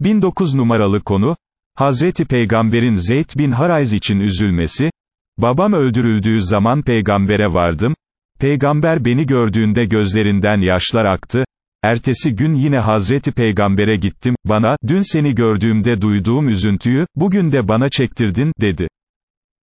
1009 numaralı konu, Hazreti Peygamberin Zeyd bin Harayz için üzülmesi, babam öldürüldüğü zaman peygambere vardım, peygamber beni gördüğünde gözlerinden yaşlar aktı, ertesi gün yine Hazreti Peygamber'e gittim, bana, dün seni gördüğümde duyduğum üzüntüyü, bugün de bana çektirdin, dedi.